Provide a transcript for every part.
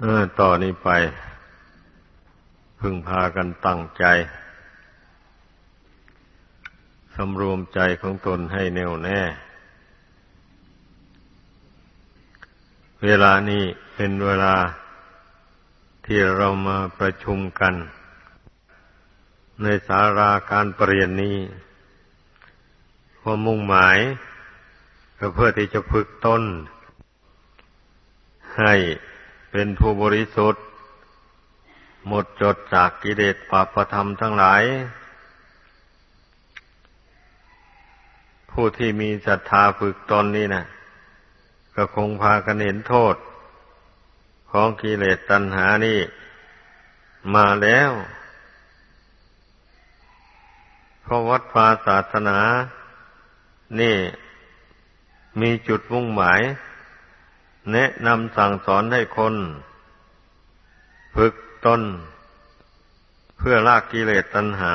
ต่อนนี้ไป พึงพากันตั้งใจ สำรวมใจของตนให้แน่วแน่ เวลานี้เป็นเวลาที่เรามาประชุมกัน ในสาราการปรเรียนนี้ความมุ่งหมาย ก็เพื่อที่จะฝึกต้นให้ เป็นผู้บริสุทธิ์ หมดจดจากกิเลสปาประธรรมทั้งหลาย ผู้ที่มีศรัทธาฝึกตนนี่นะก็คงพากันเห็นโทษ ของกิเลสตัณหานี่มาแล้ว เพราะวัดวาศาสนา นี่มีจุดมุ่งหมาย แนะนำสั่งสอนให้คน ฝึกตน เพื่อลากกิเลสตัณหา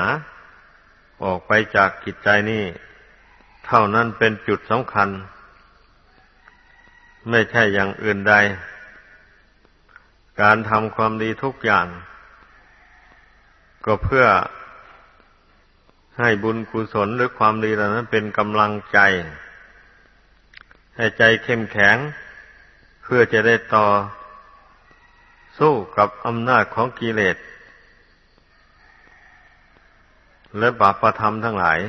ออกไปจากกิจใจนี่เท่านั้นเป็นจุดสำคัญ ไม่ใช่อย่างอื่นใด การทำความดีทุกอย่าง ก็เพื่อให้บุญกุศลหรือความดีเหล่านั้นเป็นกำลังใจ ให้ใจเข้มแข็ง เพื่อจะได้ต่อสู้กับอำนาจของกิเลส และบาปประธรรมทั้งหลาย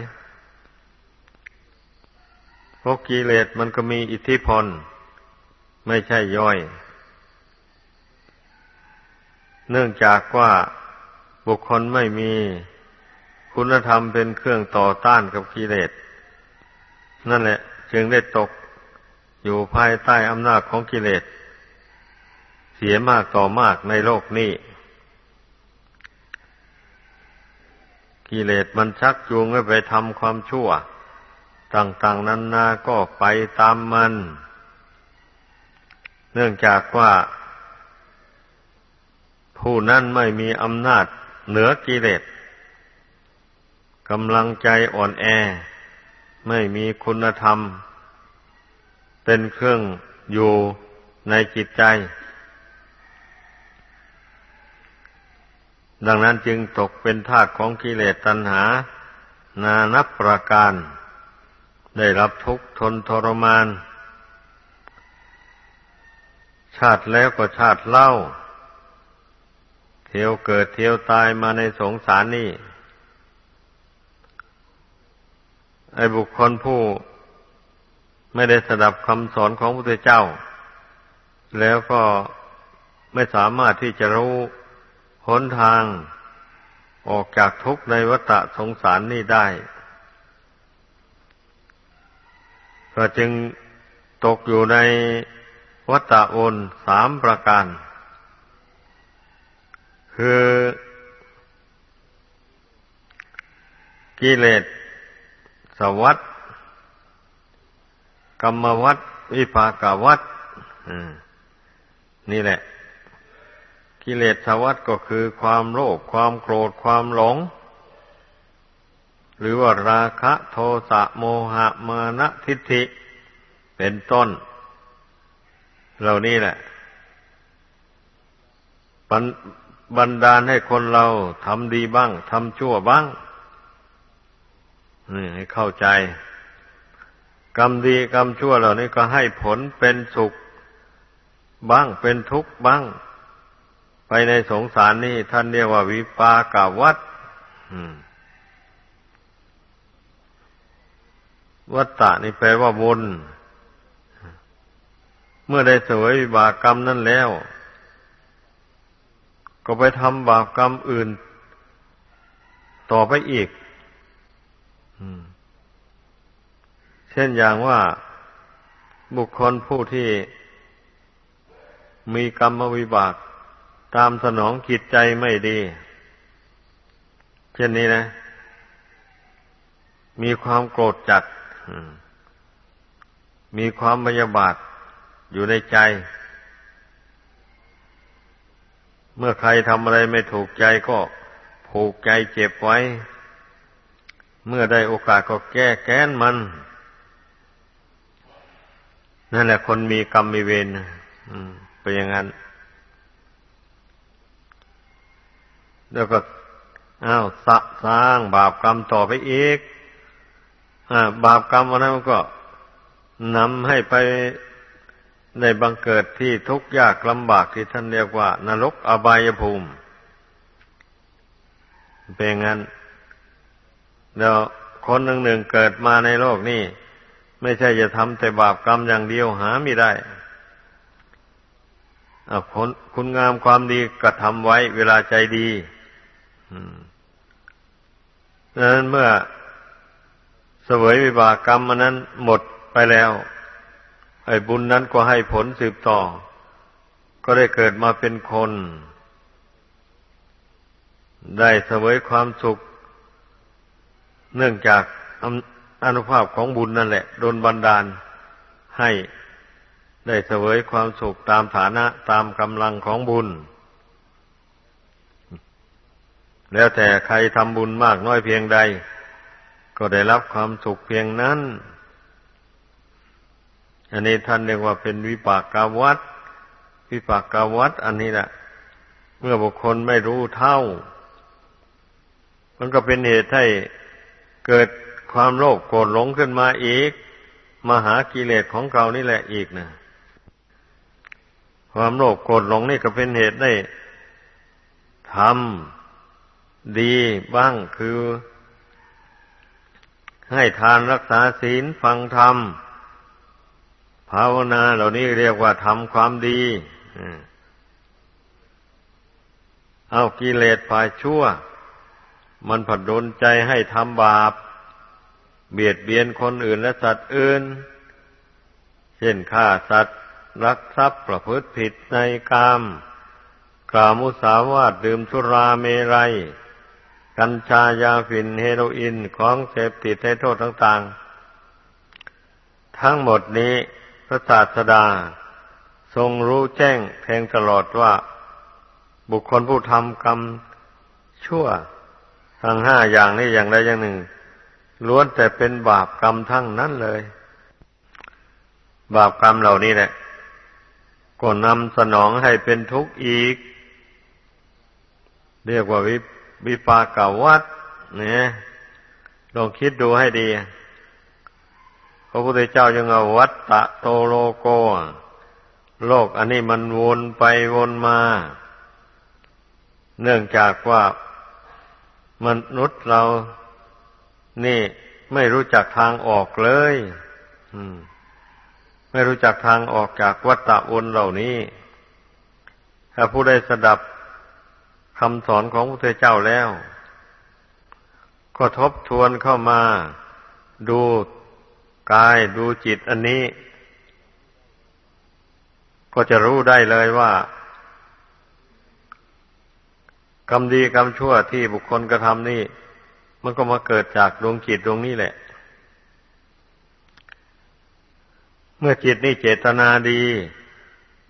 เพราะกิเลสมันก็มีอิทธิพล ไม่ใช่ย่อย เนื่องจากว่าบุคคลไม่มีคุณธรรมเป็นเครื่องต่อต้านกับกิเลส นั่นแหละ จึงได้ตก อยู่ภายใต้อำนาจของกิเลส เสียมากต่อมากในโลกนี้ กิเลสมันชักจูงให้ไปทำความชั่ว ต่างๆนั้นนาก็ไปตามมัน เนื่องจากว่า ผู้นั้นไม่มีอำนาจเหนือกิเลสกำลังใจอ่อนแอ ไม่มีคุณธรรม เป็นเครื่องอยู่ในจิตใจ ดังนั้นจึงตกเป็นทาสของกิเลสตัณหา นานับประการ ได้รับทุกข์ทนทรมาน ชาติแล้วก็ชาติเล่า เที่ยวเกิดเที่ยวตายมาในสงสารนี่ไอ้บุคคลผู้ ไม่ได้สดับคำสอนของพระพุทธเจ้า แล้วก็ไม่สามารถที่จะรู้หนทางออกจากทุกข์ในวัฏสงสารนี้ได้ ก็จึงตกอยู่ในวัฏโอนสามประการ คือกิเลสสวัสด กรรมวัดวิภากวัดนี่แหละ กิเลสวัดก็คือความโลภความโกรธความหลง หรือว่าราคะโทสะโมหะมานะทิฏฐิ เป็นต้น เหล่านี้แหละบันดาลให้คนเราทำดีบ้างทำชั่วบ้างนี่ให้เข้าใจ กรรมดีกรรมชั่วเหล่านี้ก็ให้ผลเป็นสุขบ้างเป็นทุกข์บ้าง ไปในสงสารนี่ท่านเรียกว่าวิปากาวัดวัตตะนี่แปลว่าวนเมื่อได้สวยวิบากกรรมนั่นแล้ว ก็ไปทำบาปกรรมอื่น ต่อไปอีก อืม เช่นอย่างว่าบุคคลผู้ที่มีกรรมวิบาก ตามสนองจิตใจไม่ดี เช่นนี้นะ มีความโกรธจัด มีความพยาบาทอยู่ในใจ เมื่อใครทำอะไรไม่ถูกใจก็ผูกใจเจ็บไว้ เมื่อได้โอกาสก็แก้แก้นมัน นั่นแหละคนมีกรรมมีเวรเป็นอย่างนั้น แล้วก็อ้าวสะสร้างบาปกรรมต่อไปอีกอบาปกรรมวันนั้นก็นำให้ไปในบังเกิดที่ทุกข์ยากลำบากที่ท่านเรียกว่า นรกอบายภูมิ เป็นงั้นเดี๋ยวคนหนึ่งหนึ่งเกิดมาในโลกนี้ ไม่ใช่จะทำแต่บาปกรรมอย่างเดียวหาไม่ได้คุณคุณงามความดีกระทำไว้เวลาใจดีดังนั้นเมื่อเสวยวิบากกรรมมันนั้นหมดไปแล้ว ไอ้บุญนั้นก็ให้ผลสืบต่อ ก็ได้เกิดมาเป็นคน ได้เสวยความสุข เนื่องจาก อนุภาพของบุญนั่นแหละโดนบันดาลให้ได้เสวยความสุขตามฐานะตามกำลังของบุญ แล้วแต่ใครทำบุญมากน้อยเพียงใด ก็ได้รับความสุขเพียงนั้น อันนี้ท่านเรียกว่าเป็นวิปากกาวัตวิปากกาวัตอันนี้แหละเมื่อบุคคลไม่รู้เท่า มันก็เป็นเหตุให้เกิด ความโลภโกรธหลงขึ้นมาอีกมาหากิเลสของเรานี่แหละอีกนะความโลภโกรธหลงนี่ก็เป็นเหตุได้ทำดีบ้างคือ ให้ทานรักษาศีลฟังธรรมภาวนาเหล่านี้เรียกว่าทำความดีเอากิเลสฝ่ายชั่ว มันผัดดนใจให้ทำบาป เบียดเบียนคนอื่นและสัตว์อื่น เช่นฆ่าสัตว์รักทรัพย์ประพฤติผิดในกามกล่าวมุสาวาทดื่มสุราเมรัย กัญชายาฝิ่นเฮโรอีนของเสพติดให้โทษต่างๆ ทั้งหมดนี้พระศาสดา ทรงรู้แจ้งแทงตลอดว่า บุคคลผู้ทำกรรมชั่วทั้งห้าอย่างนี้อย่างใดอย่างหนึ่ง ล้วนแต่เป็นบาปกรรมทั้งนั้นเลย บาปกรรมเหล่านี้แหละก็นำสนองให้เป็นทุกข์อีก เรียกว่าวิวปากาวัดเนี่ยลองคิดดูให้ดีพระพุทธเจ้ายังเอาวัตตะโตโลโก โลกอันนี้มันวนไปวนมา เนื่องจากว่ามนุษย์เรา นี่ไม่รู้จักทางออกเลยมไม่รู้จักทางออกจากวัฏฏะวนเหล่านี้ ถ้าผู้ได้สดับคำสอนของพระเจ้าแล้ว ก็ทบทวนเข้ามาดูกายดูจิตอันนี้ ก็จะรู้ได้เลยว่ากรรมดีกรรมชั่วที่บุคคลกระทำนี่ มันก็มาเกิดจากดวงจิตดวงนี้แหละ เมื่อจิตนี่เจตนาดี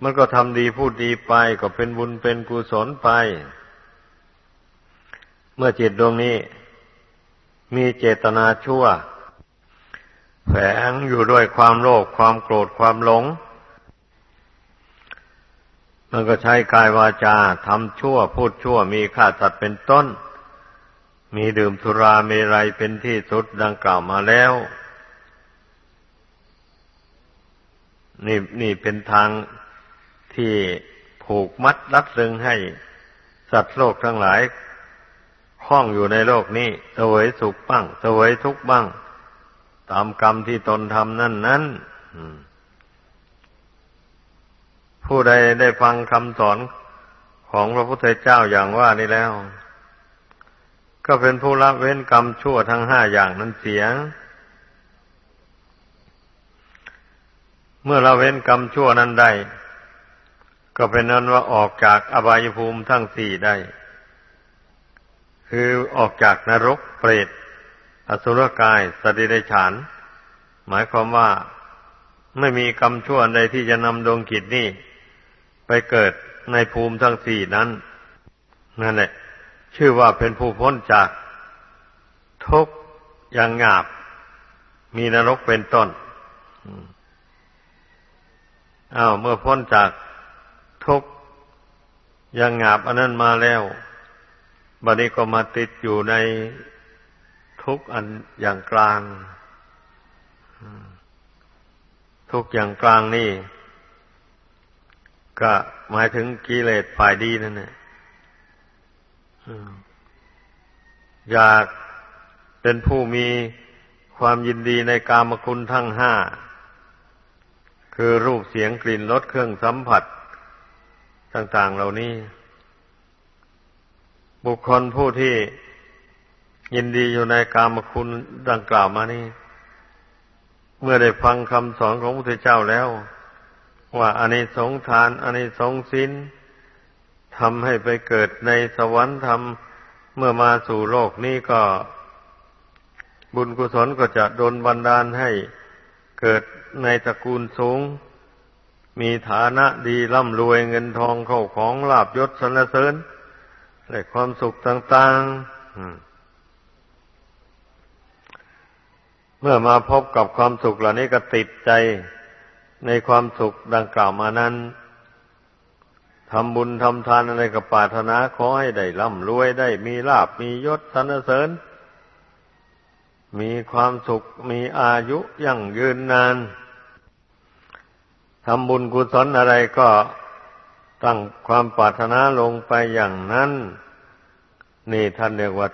มันก็ทำดีพูดดีไป ก็เป็นบุญเป็นกุศลไป เมื่อจิตดวงนี้ มีเจตนาชั่ว แฝงอยู่ด้วยความโลภความโกรธความหลง มันก็ใช้กายวาจาทำชั่วพูดชั่วมีฆ่าสัตว์เป็นต้น มีดื่มสุราเมรัยเป็นที่สุดดังกล่าวมาแล้ว นี่นี่เป็นทางที่ผูกมัดรัดรึงให้ สัตว์โลกทั้งหลายคล้องอยู่ในโลกนี้เสวยสุขบ้างเสวยทุกข์บ้าง ตามกรรมที่ตนทำนั่นนั้นผู้ใดได้ฟังคำสอนของพระพุทธเจ้าอย่างว่านี้แล้ว ก็เป็นผู้ละเว้นกรรมชั่วทั้งห้าอย่างนั้นเสีย เมื่อเราเว้นกรรมชั่วนั้นได้ ก็เป็นนั้นว่าออกจากอบายภูมิทั้งสี่ได้ คือออกจากนรกเปรต อสุรกายสติเดชาน หมายความว่าไม่มีกรรมชั่วใดที่จะนำดวงกิจนี้ไปเกิดในภูมิทั้งสี่นั้น นั่นแหละ ชื่อว่าเป็นผู้พ้นจากทุกอย่างงาบ มีนรกเป็นต้นอ้าวเมื่อพ้นจากทุกยังงาบอันนั้นมาแล้วบัดนี้ก็มาติดอยู่ในทุกอันอย่างกลาง ทุกอย่างกลางนี่ ก็หมายถึงกิเลสฝ่ายดีนั่นแหละ อยากเป็นผู้มีความยินดีในกามคุณทั้งห้า คือรูปเสียงกลิ่นรสเครื่องสัมผัส ต่าง ๆ เหล่านี้ บุคคลผู้ที่ยินดีอยู่ในกามคุณดังกล่าวมานี่เมื่อได้ฟังคำสอนของพระพุทธเจ้าแล้ว ว่าอานิสงส์ทานอานิสงส์ศีล ทำให้ไปเกิดในสวรรค์ทำเมื่อมาสู่โลกนี้ก็ บุญกุศลก็จะดลบันดาลให้เกิดในตระกูลสูง มีฐานะดีร่ำรวยเงินทองเข้าของลาบยศสรรเสริญและความสุขต่างๆ เมื่อมาพบกับความสุขเหล่านี้ก็ติดใจในความสุขดังกล่าวมานั้น ทำบุญทำทานอะไรกับปรารถนาขอให้ได้ร่ำรวยได้มีลาบมียศสรรเสริญ มีความสุขมีอายุยั่งยืนนานทำบุญกุศลอะไรก็ตั้งความปรารถนาลงไปอย่างนั้น นี่ท่านเรียกว่า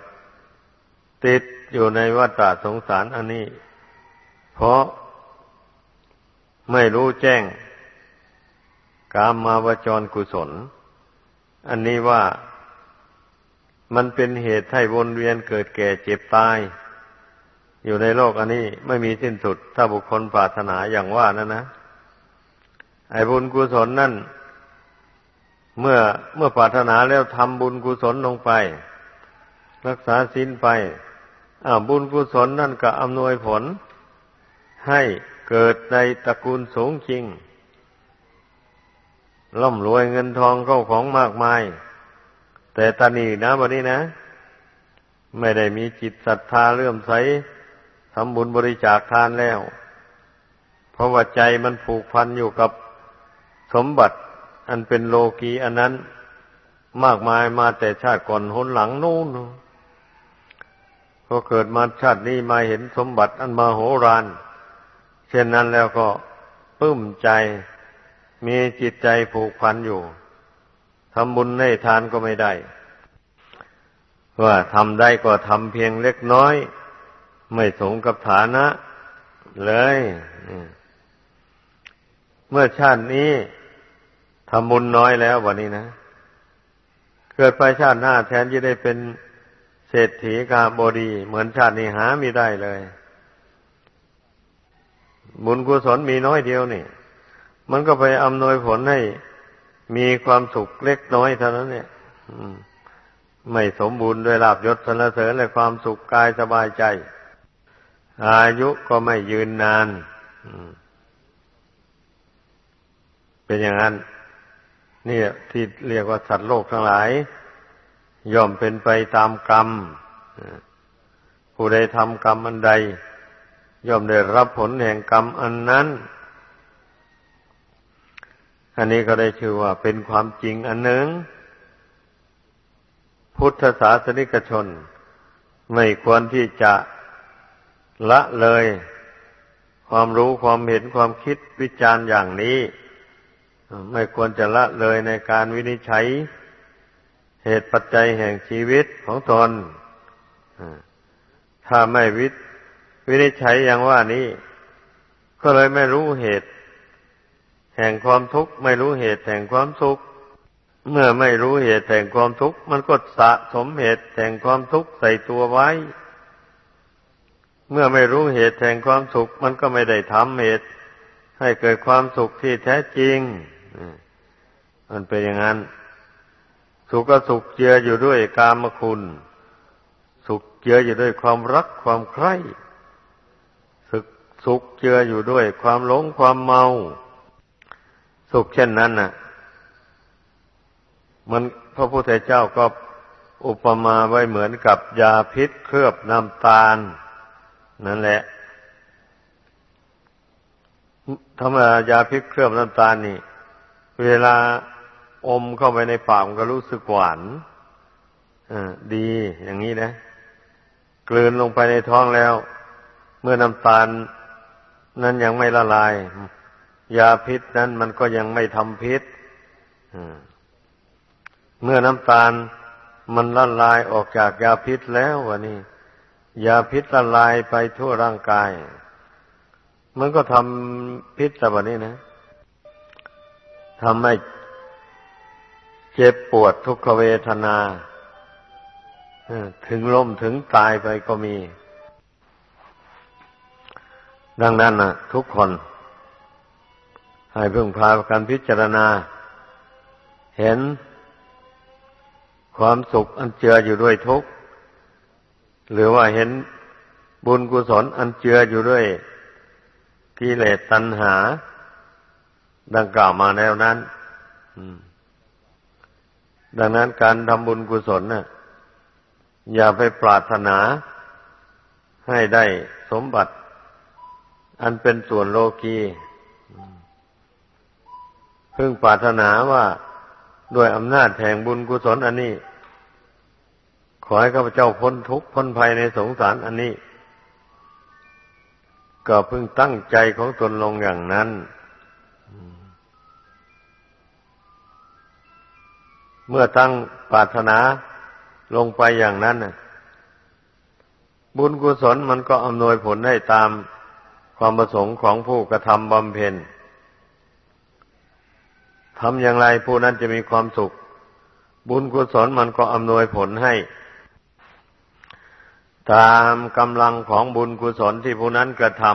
ติดอยู่ในวัฏสงสารอันนี้ เพราะไม่รู้แจ้ง กามมาวจรกุศล อันนี้ว่ามันเป็นเหตุให้วนเวียนเกิดแก่เจ็บตาย อยู่ในโลกอันนี้ไม่มีสิ้นสุด ถ้าบุคคลปรารถนาอย่างว่านั่นนะ ไอ้บุญกุศลนั่น เมื่อเมื่อปรารถนาแล้วทำบุญกุศลลงไป รักษาศีลไปบุญกุศลนั่นก็อำนวยผล ให้เกิดในตระกูลสูงจริง ร่ำรวยเงินทองเข้าของมากมาย แต่ตานีนะวันนี้นะ ไม่ได้มีจิตศรัทธาเลื่อมใสทำบุญบริจาคทานแล้ว เพราะว่าใจมันผูกพันอยู่กับสมบัติอันเป็นโลกีอันนั้นมากมายมาแต่ชาติก่อนหนหลังนู่นพอเกิดมาชาตินี้มาเห็นสมบัติอันมาโหรานเช่นนั้นแล้วก็ปื้มใจ มีจิตใจผูกพันอยู่ทำบุญให้ทานก็ไม่ได้ ว่าทำได้ก็ทำเพียงเล็กน้อย ไม่สงกับฐานะ เลยเมื่อชาตินี้ทำบุญน้อยแล้ววันนี้นะ เกิดไปชาติหน้าแทนที่ได้เป็นเศรษฐีกาบดี เหมือนชาตินี้หาไม่ได้เลย บุญกุศลมีน้อยเดียวนี่ มันก็ไปอำนวยผลให้มีความสุขเล็กน้อยเท่านั้นเนี่ยไม่สมบูรณ์ด้วยลาบยศสรรเสริญและความสุขกายสบายใจ อายุก็ไม่ยืนนานเป็นอย่างนั้น นี่ที่เรียกว่าสัตว์โลกทั้งหลาย ย่อมเป็นไปตามกรรมผู้ใดทำกรรมอันใด ย่อมได้รับผลแห่งกรรมอันนั้น อันนี้ก็ได้ชื่อว่าเป็นความจริงอันหนึ่ง พุทธศาสนิกชน ไม่ควรที่จะละเลย ความรู้ความเห็นความคิดวิจารณ์อย่างนี้ ไม่ควรจะละเลยในการวินิจฉัย เหตุปัจจัยแห่งชีวิตของตนถ้าไม่วิวินิจฉัยอย่างว่านี้ ก็เลยไม่รู้เหตุ แห่งความทุกข์ไม่รู้เหตุแห่งความสุข เมื่อไม่รู้เหตุแห่งความทุกข์มันก็สะสมเหตุแห่งความทุกข์ใส่ตัวไว้ เมื่อไม่รู้เหตุแห่งความสุข มันก็ไม่ได้ทำเหตุ ให้เกิดความสุขที่แท้จริงมันเป็นอย่างนั้น สุขก็สุขเจืออยู่ด้วยกามคุณ สุขเจืออยู่ด้วยความรักความใคร่สุขสุขเจืออยู่ด้วยความหลงความเมา สุขเช่นนั้นน่ะ มันพระพุทธเจ้าก็อุปมาไว้เหมือนกับยาพิษเคลือบน้ำตาล นั่นแหละธรรมายาพิษเคลือบน้ำตาลนี่ เวลาอมเข้าไปในปากมันก็รู้สึกหวานดีอย่างนี้นะกลืนลงไปในท้องแล้ว เมื่อน้ำตาล นั้นยังไม่ละลาย ยาพิษนั้นมันก็ยังไม่ทำพิษเมื่อน้ำตาลมันละลายออกจากยาพิษแล้ววะนี่ยาพิษละลายไปทั่วร่างกาย มันก็ทำพิษแบบนี้นะทำให้เจ็บปวดทุกขเวทนาถึงล้มถึงตายไปก็มี ดังนั้นนะทุกคน ให้เพึ่งพาการพิจารณา เห็นความสุขอันเจืออยู่ด้วยทุกข์ หรือว่าเห็นบุญกุศลอันเจืออยู่ด้วยกิเลสตัณหา ดังกล่าวมาแล้วนั้นดังนั้นการทำบุญกุศลน่ะ อย่าไปปรารถนาให้ได้สมบัติ อันเป็นส่วนโลกี พิ่งปรารถนาว่าด้วยอำนาจแห่งบุญกุศลอันนี้ ขอให้ข้าพเจ้าพ้นทุกข์พ้นภัยในสงสารอันนี้ ก็เพิ่งตั้งใจของตนลงอย่างนั้น เมื่อตั้งปรารถนาลงไปอย่างนั้นบุญกุศลมันก็อำนวยผลให้ตามความประสงค์ของผู้กระทำบำเพ็ญ ทำอย่างไรผู้นั้นจะมีความสุข บุญกุศลมันก็อำนวยผลให้ ตามกำลังของบุญกุศลที่ผู้นั้นกระทำ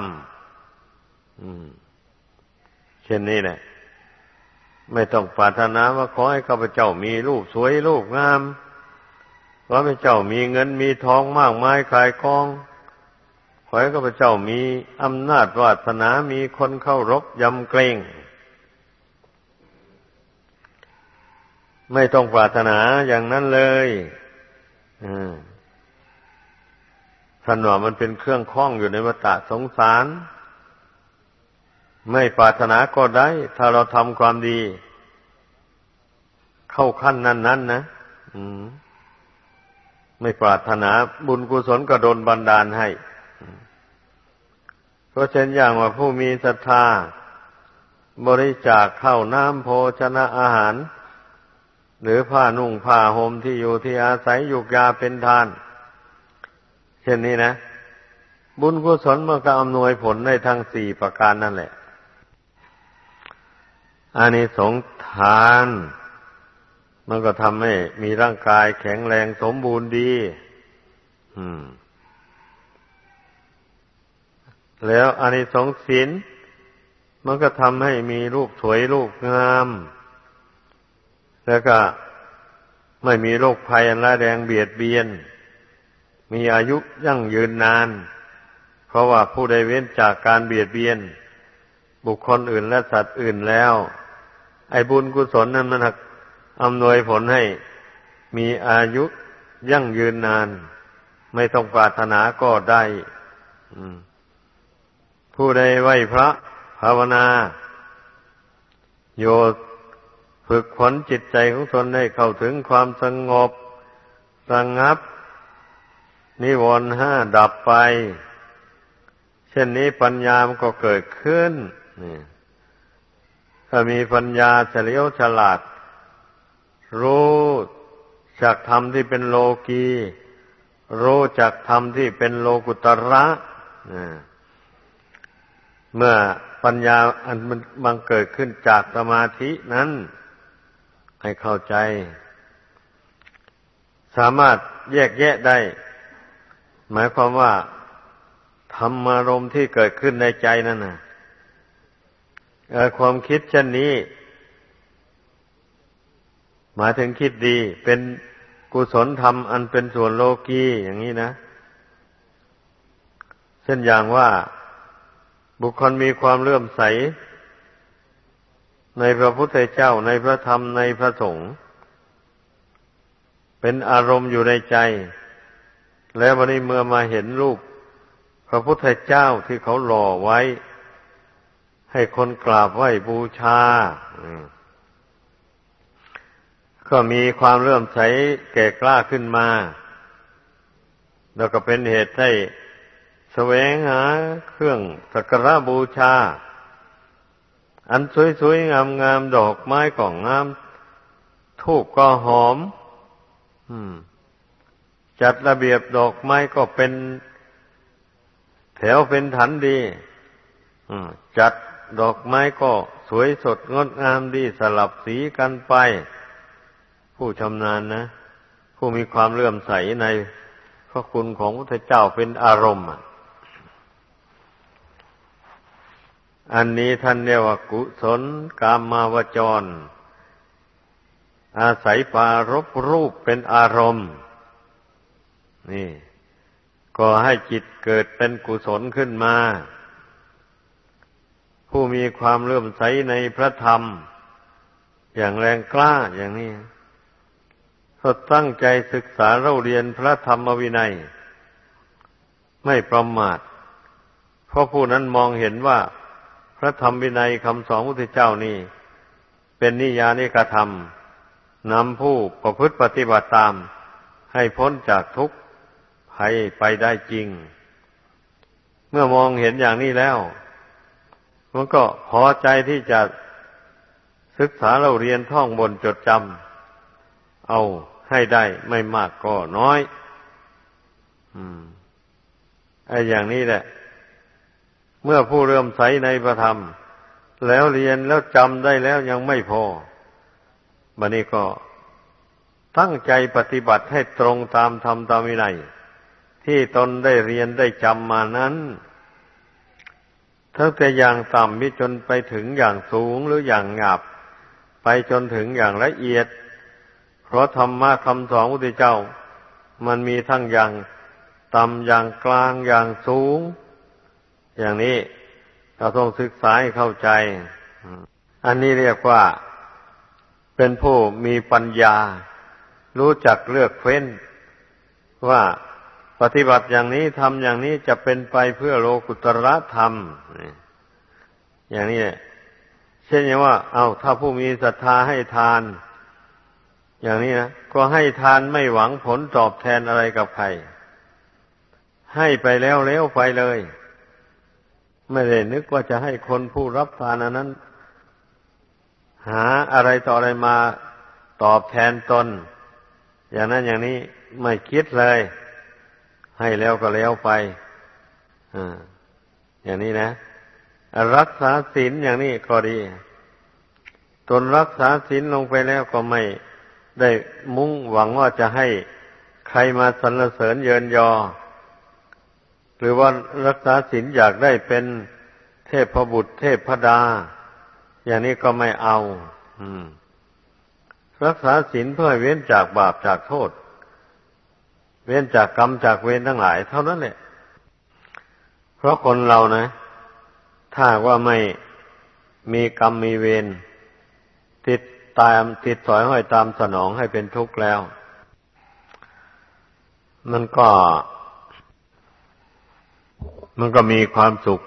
เช่นนี้แหละไม่ต้องปรารถนาว่าขอให้ข้าพเจ้ามีลูกสวยลูกงามขอให้าพเจ้ามีเงินมีทองมากมายกายกอง ขอให้ข้าพเจ้ามีอำนาจวาสนา มีคนเข้ารบยำเกรง ไม่ต้องปรารถนาอย่างนั้นเลยท่านว่ามันเป็นเครื่องคล้องอยู่ในวัฏสงสาร ไม่ปรารถนาก็ได้ ถ้าเราทำความดี เข้าขั้นนั้นนั้นนะไม่ปรารถนาบุญกุศลก็โดนบันดาลให้ เพราะเช่นอย่างว่าผู้มีศรัทธา บริจาคเข้าน้ำโภชนะอาหาร หรือผ้านุ่งผ้าห่มที่อยู่ที่อาศัยอยุกยาเป็นทาน เช่นนี้นะ บุญกุศลมันก็อำนวยผลในทั้งสี่ประการนั่นแหละอันนี้สงทาน มันก็ทำให้มีร่างกายแข็งแรงสมบูรณ์ดีแล้วอันนี้สงศีลมันก็ทำให้มีรูปสวยรูปงาม แล้วก็ไม่มีโรคภัยอันร้ายแรงเบียดเบียน มีอายุยั่งยืนนาน เพราะว่าผู้ใดเว้นจากการเบียดเบียน บุคคลอื่นและสัตว์อื่นแล้ว ไอ้บุญกุศลนั้นมันอำนวยผลให้ มีอายุยั่งยืนนาน ไม่ต้องปรารถนาก็ได้ผู้ใดไหวพระภาวนา โย ฝึกฝนจิตใจของตนให้เข้าถึงความสงบสงับ นิวรณ์ห้าดับไป เช่นนี้ปัญญามก็เกิดขึ้นนี่ถ้ามีปัญญาเฉลียวฉลาด รู้จากธรรมที่เป็นโลกีรู้จากธรรมที่เป็นโลกุตระเมื่อปัญญาอันมันบังเกิดขึ้นจากสมาธินั้น ให้เข้าใจ สามารถแยกแยะได้ หมายความว่าธรรมารมณ์ที่เกิดขึ้นในใจนั่นนะความคิดเช่นนี้ หมายถึงคิดดี เป็นกุศลธรรมอันเป็นส่วนโลกีอย่างนี้นะ เช่นอย่างว่าบุคคลมีความเลื่อมใส ในพระพุทธเจ้าในพระธรรมในพระสงฆ์เป็นอารมณ์อยู่ในใจ แล้ววันนี้เมื่อมาเห็นรูป พระพุทธเจ้าที่เขาหล่อไว้ ให้คนกราบไหว้บูชาก็มีความเลื่มใสแก่กล้าขึ้นมา แล้วก็เป็นเหตุให้แสวงหาเครื่องสักการะบูชา อันสวยๆ งามๆ ดอกไม้ก็งาม ทูบก็หอมจัดระเบียบดอกไม้ก็เป็น แถวเป็นฐานดีจัดดอกไม้ก็สวยสดงดงามดีสลับสีกันไป ผู้ชำนาญนะ ผู้มีความเลื่อมใสในพระคุณของพระเจ้าเป็นอารมณ์อั อันนี้ท่านเรียกว่ากุศลกามาวจร อาศัยปารบรูปเป็นอารมณ์ นี่ ก็ให้จิตเกิดเป็นกุศลขึ้นมา ผู้มีความเลื่อมใสในพระธรรม อย่างแรงกล้าอย่างนี้ก็ตั้งใจศึกษาเราเรียนพระธรรมวินัย ไม่ประมาท เพราะผู้นั้นมองเห็นว่า พระธรรมวินัยคำสอนพระพุทธเจ้านี่ เป็นนิยานิกระทำนำผู้ประพฤติปฏิบัติตาม ให้พ้นจากทุกข์ภัยไปได้จริง เมื่อมองเห็นอย่างนี้แล้ว มันก็พอใจที่จะศึกษาเราเรียนท่องบนจดจำเอาให้ได้ไม่มากก็น้อย อืมไอ้อย่างนี้แหละ เมื่อผู้เริ่มใสในพระธรรม แล้วเรียนแล้วจำได้แล้วยังไม่พอบันนี้ก็ตั้งใจปฏิบัติให้ตรงตามธรรมตามวินัยที่ตนได้เรียนได้จำมานั้นทั้งแต่อย่างต่ำมิจนไปถึงอย่างสูงหรืออย่างหยาบ ไปจนถึงอย่างละเอียด เพราะธรรมะคำสอนพระพุทธเจ้า มันมีทั้งอย่างต่ำอย่างกลางอย่างสูง อย่างนี้เราต้องศึกษาให้เข้าใจ อันนี้เรียกว่าเป็นผู้มีปัญญา รู้จักเลือกเฟ้น ว่าปฏิบัติอย่างนี้ทำอย่างนี้จะเป็นไปเพื่อโลกุตระธรรม อย่างนี้เช่นอย่างว่า เอาถ้าผู้มีศรัทธาให้ทาน อย่างนี้นะก็ให้ทานไม่หวังผลตอบแทนอะไรกับใครให้ไปแล้วแล้วไปเลย ไม่ได้นึกว่าจะให้คนผู้รับทานอนั้น หาอะไรต่ออะไรมาตอบแทนตน อย่างนั้นอย่างนี้ไม่คิดเลย ให้แล้วก็แล้วไปออย่างนี้นะ รักษาศีลอย่างนี้ก็ดี ตนรักษาศีลลงไปแล้วก็ไม่ได้มุ่งหวังว่าจะให้ใครมาสรรเสริญเยินยอ หรือว่ารักษาศีลอยากได้เป็นเทพบุตรเทพดา อย่างนี้ก็ไม่เอารักษาศีลเพื่อเว้นจากบาปจากโทษ เว้นจากกรรมจากเวรทั้งหลาย เท่านั้นแหละเพราะคนเรานะ ถ้าว่าไม่มีกรรมมีเวรติดตามติดสอยห้อยตามสนองให้เป็นทุกข์แล้ว มันก็ มันก็มีความสุข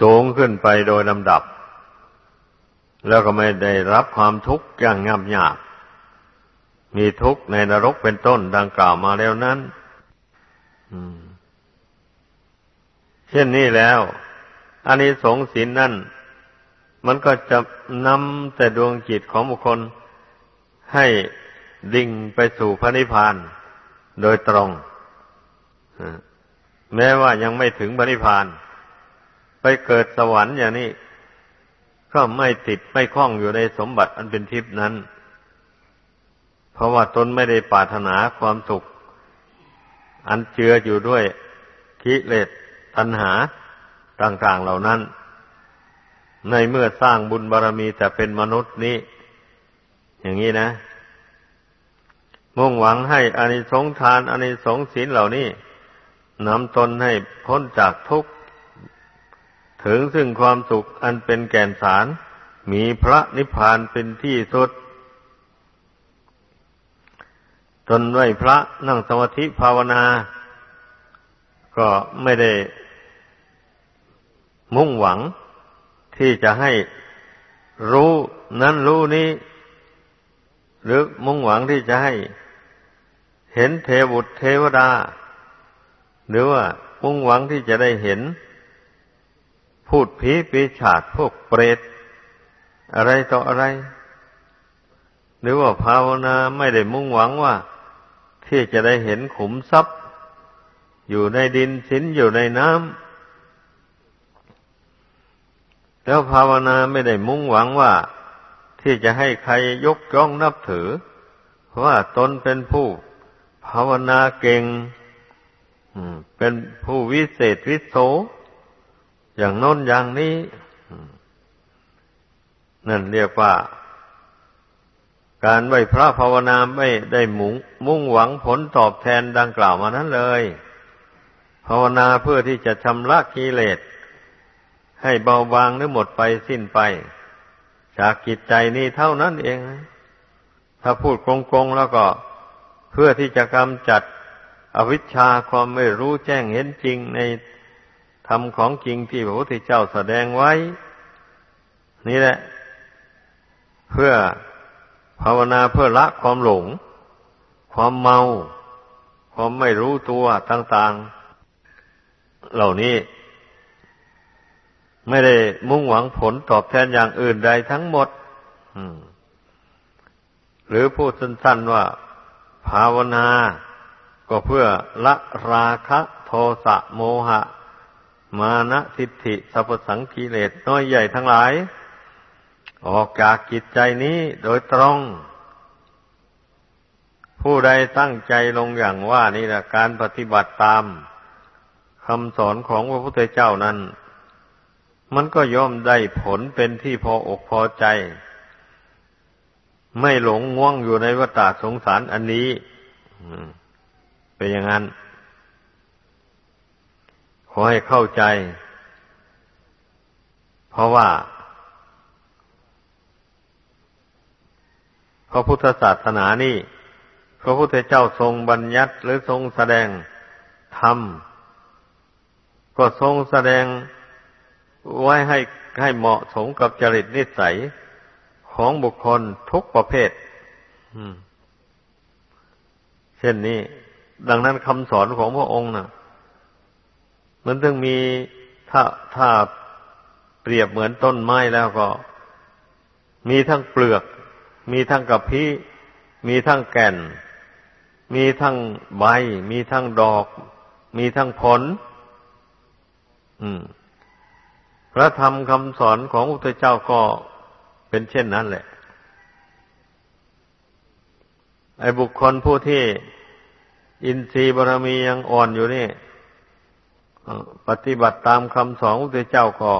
สูงขึ้นไปโดยลำดับ แล้วก็ไม่ได้รับความทุกข์อย่างงามยาก มีทุกข์ในนรกเป็นต้นดังกล่าวมาแล้วนั้นเช่นนี้แล้วอันนี้สงสินนั่น มันก็จะนำแต่ดวงจิตของบุคคล ให้ดิ่งไปสู่พระนิพพานโดยตรง แม้ว่ายังไม่ถึงบริพาน ไปเกิดสวรรค์อย่างนี้ ก็ไม่ติดไม่คล้องอยู่ในสมบัติอันเป็นทิพนั้น เพราะว่าตนไม่ได้ปรารถนาความสุข อันเจืออยู่ด้วยกิเลสตัณหาต่างๆเหล่านั้น ในเมื่อสร้างบุญบารรมีแต่เป็นมนุษย์นี้ อย่างนี้นะ มุ่งหวังให้อานิสงส์ทานอานิสงส์ศีลเหล่านี้ นำตนให้พ้นจากทุกข์ ถึงซึ่งความสุขอันเป็นแก่นสาร มีพระนิพพานเป็นที่สุด ตนไหวพระนั่งสมาธิภาวนา ก็ไม่ได้มุ่งหวังที่จะให้รู้นั้นรู้นี้ หรือมุ่งหวังที่จะให้เห็นเทวุตเทวดา หรือว่ามุ่งหวังที่จะได้เห็น พูดผีปีฉาดพวกเปรตอะไรต่ออะไร หรือว่าภาวนาไม่ได้มุ่งหวังว่า ที่จะได้เห็นขุมทรัพย์ อยู่ในดินสินอยู่ในน้ำแล้วภาวนาไม่ได้มุ่งหวังว่า ที่จะให้ใครยกย่องนับถือว่าตนเป็นผู้ภาวนาเก่ง เป็นผู้วิเศษวิโสอย่างน้นอย่างนี้ นั่นเรียกว่า การไหวพระภาวนาไม่ได้มุ่งมุ่งหวังผลตอบแทนดังกล่าวมานั้นเลย ภาวนาเพื่อที่จะชำระกิเลสให้เบาบางหรือหมดไปสิ้นไป จากกิจใจนี้เท่านั้นเอง ถ้าพูดโกงๆแล้วก็เพื่อที่จะกำจัด อวิชชาความไม่รู้แจ้งเห็นจริงในธรรมของจริงที่พระพุทธเจ้าแสดงไว้ นี่แหละ เพื่อภาวนาเพื่อละความหลง ความเมา ความไม่รู้ตัวต่างๆ เหล่านี้ ไม่ได้มุ่งหวังผลตอบแทนอย่างอื่นใดทั้งหมดหรือพูดสั้นๆว่า ภาวนา ก็เพื่อละราคะโทสะโมหะ มานะทิฏฐิสัพสังกิเลสน้อยใหญ่ทั้งหลาย ออกจากกิจใจนี้โดยตรง ผู้ใดตั้งใจลงอย่างว่านี่แหละการปฏิบัติตามคำสอนของพระพุทธเจ้านั้น มันก็ย่อมได้ผลเป็นที่พออกพอใจ ไม่หลงง่วงอยู่ในวัฏสงสารอันนี้ เป็นอย่างนั้น ขอให้เข้าใจ เพราะว่า พระพุทธศาสนานี่ พระพุทธเจ้าทรงบัญญัติหรือทรงแสดงธรรม ก็ทรงแสดงไว้ให้ให้เหมาะสมกับจริตนิสัยของบุคคลทุกประเภท เช่นนี้ ดังนั้นคำสอนของพระองค์นะ่ะ มันต้องมีถ้าถ้าเปรียบเหมือนต้นไม้แล้วก็ มีทั้งเปลือก มีทั้งกระพี้มีทั้งแก่น มีทั้งใบ มีทั้งดอก มีทั้งผลพระธรรมคำสอนของพระพุทธเจ้าก็เป็นเช่นนั้นแหละ ไอ้บุคคลผู้ที่ อินทรีย์บารมียังอ่อนอยู่นี่ปฏิบัติตามคำสอนของเจ้าก็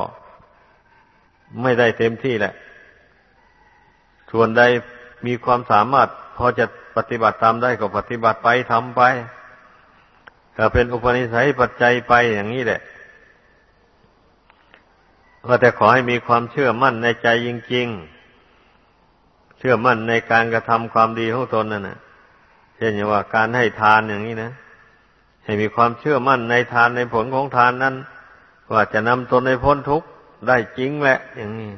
ไม่ได้เต็มที่แหละ ส่วนใดมีความสามารถพอจะปฏิบัติตามได้ก็ปฏิบัติไปทำไปก็เป็นอุปนิสัยปัจจัยไปอย่างนี้แหละก็แต่ขอให้มีความเชื่อมั่นในใจจริงๆ เชื่อมั่นในการกระทำความดีของตนนั่นนะ ช่นอย่างว่าการให้ทานอย่างนี้นะ ให้มีความเชื่อมั่นในทานในผลของทานนั้น ว่าจะนำตนในพ้นทุกข์ได้จริงแหละ อย่างนี้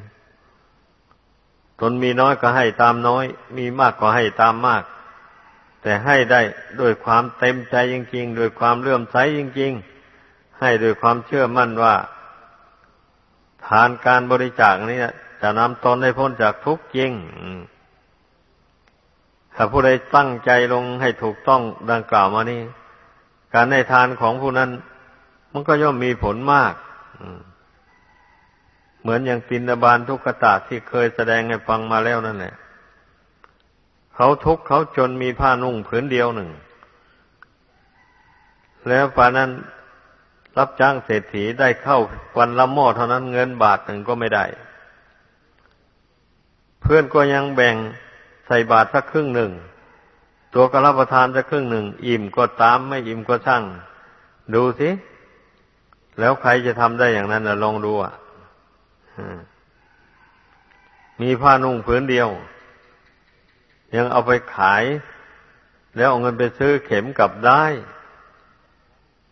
ตนมีน้อยก็ให้ตามน้อย มีมากก็ให้ตามมาก แต่ให้ได้ด้วยความเต็มใจจริงๆด้วยความเลื่อมใสจริง ๆ ให้ด้วยความเชื่อมั่นว่า ทานการบริจาคนี้จะนำตนให้พ้นจากทุกข์จริง ถ้าผู้ใดตั้งใจลงให้ถูกต้องดังกล่าวมานี้การให้ทานของผู้นั้น มันก็ย่อมมีผลมากเหมือนอย่างปินบาลทุกขตาที่เคยแสดงให้ฟังมาแล้วนั่นแหละเขาทุกข์เขาจนมีผ้านุ่งผืนเดียวหนึ่ง แล้วป่านั้นรับจ้างเศรษฐีได้เข้าวันละหม้อเท่านั้นเงินบาทหนึ่งก็ไม่ได้ เพื่อนก็ยังแบ่ง ส่บาทสักครึ่งหนึ่ง ตัวก็รับประทานสักครึ่งหนึ่ง อิ่มก็ตามไม่อิ่มก็ช่าง ดูสิ แล้วใครจะทำได้อย่างนั้นนะลองดูอะมีผ้านุ่งผืนเดียว ยังเอาไปขาย แล้วเอาเงินไปซื้อเข็มกลับได้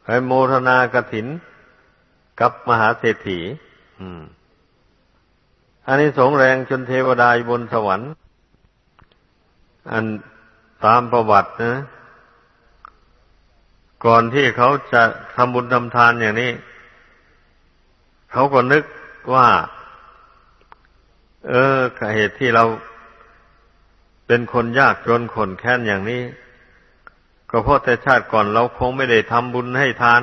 ไปโมทนากถิน กับมหาเศรษฐีอันนี้สงแรงจนเทวดาบนสวรรค์ อันตามประวัตินะ ก่อนที่เขาจะทำบุญทำทานอย่างนี้ เขาก็นึกว่า เออเหตุที่เราเป็นคนยากจนขนแค้นอย่างนี้ ก็เพราะแต่ชาติก่อนเราคงไม่ได้ทำบุญให้ทาน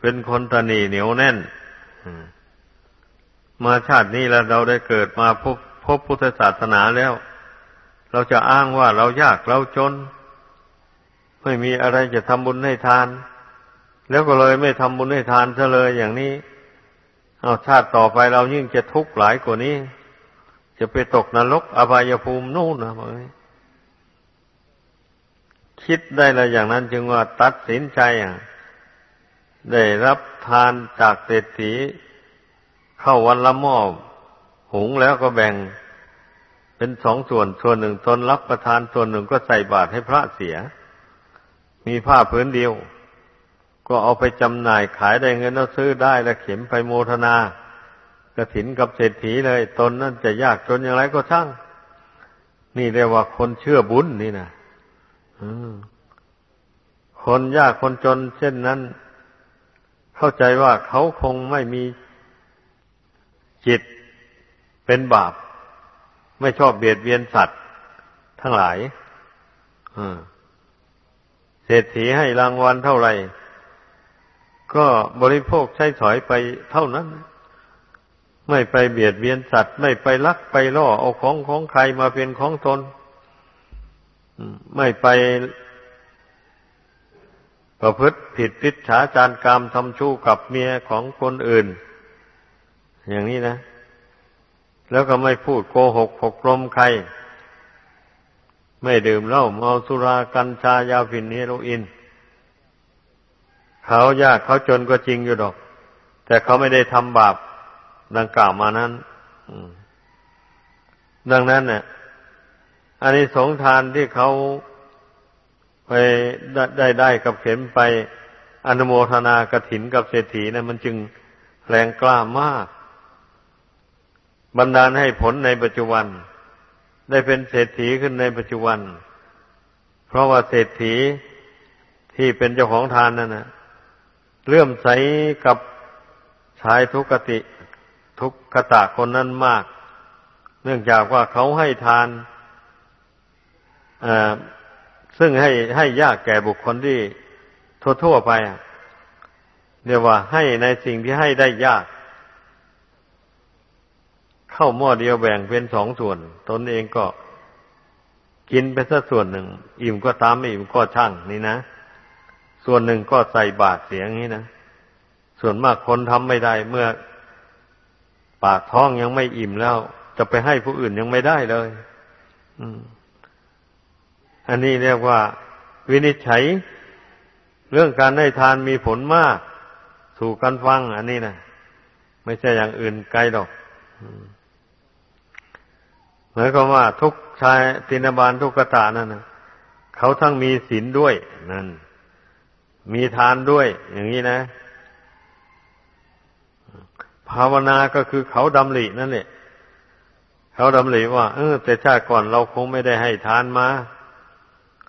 เป็นคนตนีเหนียวแน่นมาชาตินี้แล้วเราได้เกิดมาพบพบพุทธศาสนาแล้ว เราจะอ้างว่าเรายากเราจน ไม่มีอะไรจะทำบุญให้ทาน แล้วก็เลยไม่ทำบุญให้ทานซะเลยอย่างนี้ เอาชาติต่อไปเรายิ่งจะทุกข์หลายกว่านี้ จะไปตกนรกอบายภูมินู่นนะคิดได้แล้วอย่างนั้นจึงว่าตัดสินใจอะได้รับทานจากเศรษฐีเข้าวันละหม้อหุงแล้วก็แบ่ง เป็นสองส่วนส่วนหนึ่งตนรับประทานส่วนหนึ่งก็ใส่บาตรให้พระเสีย มีผ้าพื้นเดียว ก็เอาไปจำหน่ายขายได้เงินแล้วซื้อได้แล้วเข็มไปโมทนากระถินกับเศรษฐีเลย ตนนั่นจะยากจนอย่างไรก็ช่าง นี่เรียกว่าคนเชื่อบุญนี่นะคนยากคนจน เช่นนั้น เข้าใจว่าเขาคงไม่มีจิตเป็นบาป ไม่ชอบเบียดเบียนสัตว์ ทั้งหลายเศรษฐีให้รางวัลเท่าไหร่ ก็บริโภคใช้สอยไปเท่านั้น ไม่ไปเบียดเบียนสัตว์ ไม่ไปลักไปล่อเอาของของใครมาเป็นของตนไม่ไปประพฤติผิดพิษฉาจารกรรมทำชู้กับเมียของคนอื่น อย่างนี้นะ แล้วก็ไม่พูดโกหกผกลมใคร ไม่ดื่มเหล้าเมาสุรากัญชายาฝิ่นเฮโรอีนเขายากเขาจนก็จริงอยู่ดอก แต่เขาไม่ได้ทำบาปดังกล่าวมานั้นดังนั้นเนี่ยอันนี้สงทานที่เขาไปได้ได้กับเข็มไปอนุโมทนากระถินกับเศรษฐีนะมันจึงแรงกล้ามาก บันดาลให้ผลในปัจจุบัน ได้เป็นเศรษฐีขึ้นในปัจจุบัน เพราะว่าเศรษฐีที่เป็นเจ้าของทานนั่นนะเลื่อมใสกับชายทุกติทุกขตะคนนั้นมาก เนื่องจากว่าเขาให้ทานซึ่งให้ให้ยากแก่บุคคลที่ทั่วๆไปเรียกว่าให้ในสิ่งที่ให้ได้ยาก เข้าหม้อเดียวแบ่งเป็นสองส่วน ตนเองก็กินไปสักส่วนหนึ่ง อิ่มก็ตามไม่อิ่มก็ช่างนี่นะส่วนหนึ่งก็ใส่บาตรเสียงนี้นะส่วนมากคนทำไม่ได้เมื่อปากท้องยังไม่อิ่มแล้ว จะไปให้ผู้อื่นยังไม่ได้เลยอันนี้เรียกว่า วินิจฉัย เรื่องการให้ทานมีผลมาก สู่กันฟัง อันนี้นะไม่ใช่อย่างอื่นไกลดอก หมายความว่าทุกชายตินบาลทุกกตานั่นนะเขาทั้งมีศีลด้วยนั่น มีทานด้วย อย่างนี้นะ ภาวนาก็คือเขาดำรินั่นแหละเขาดำริว่า เออ แต่ชาติก่อนเราคงไม่ได้ให้ทานมา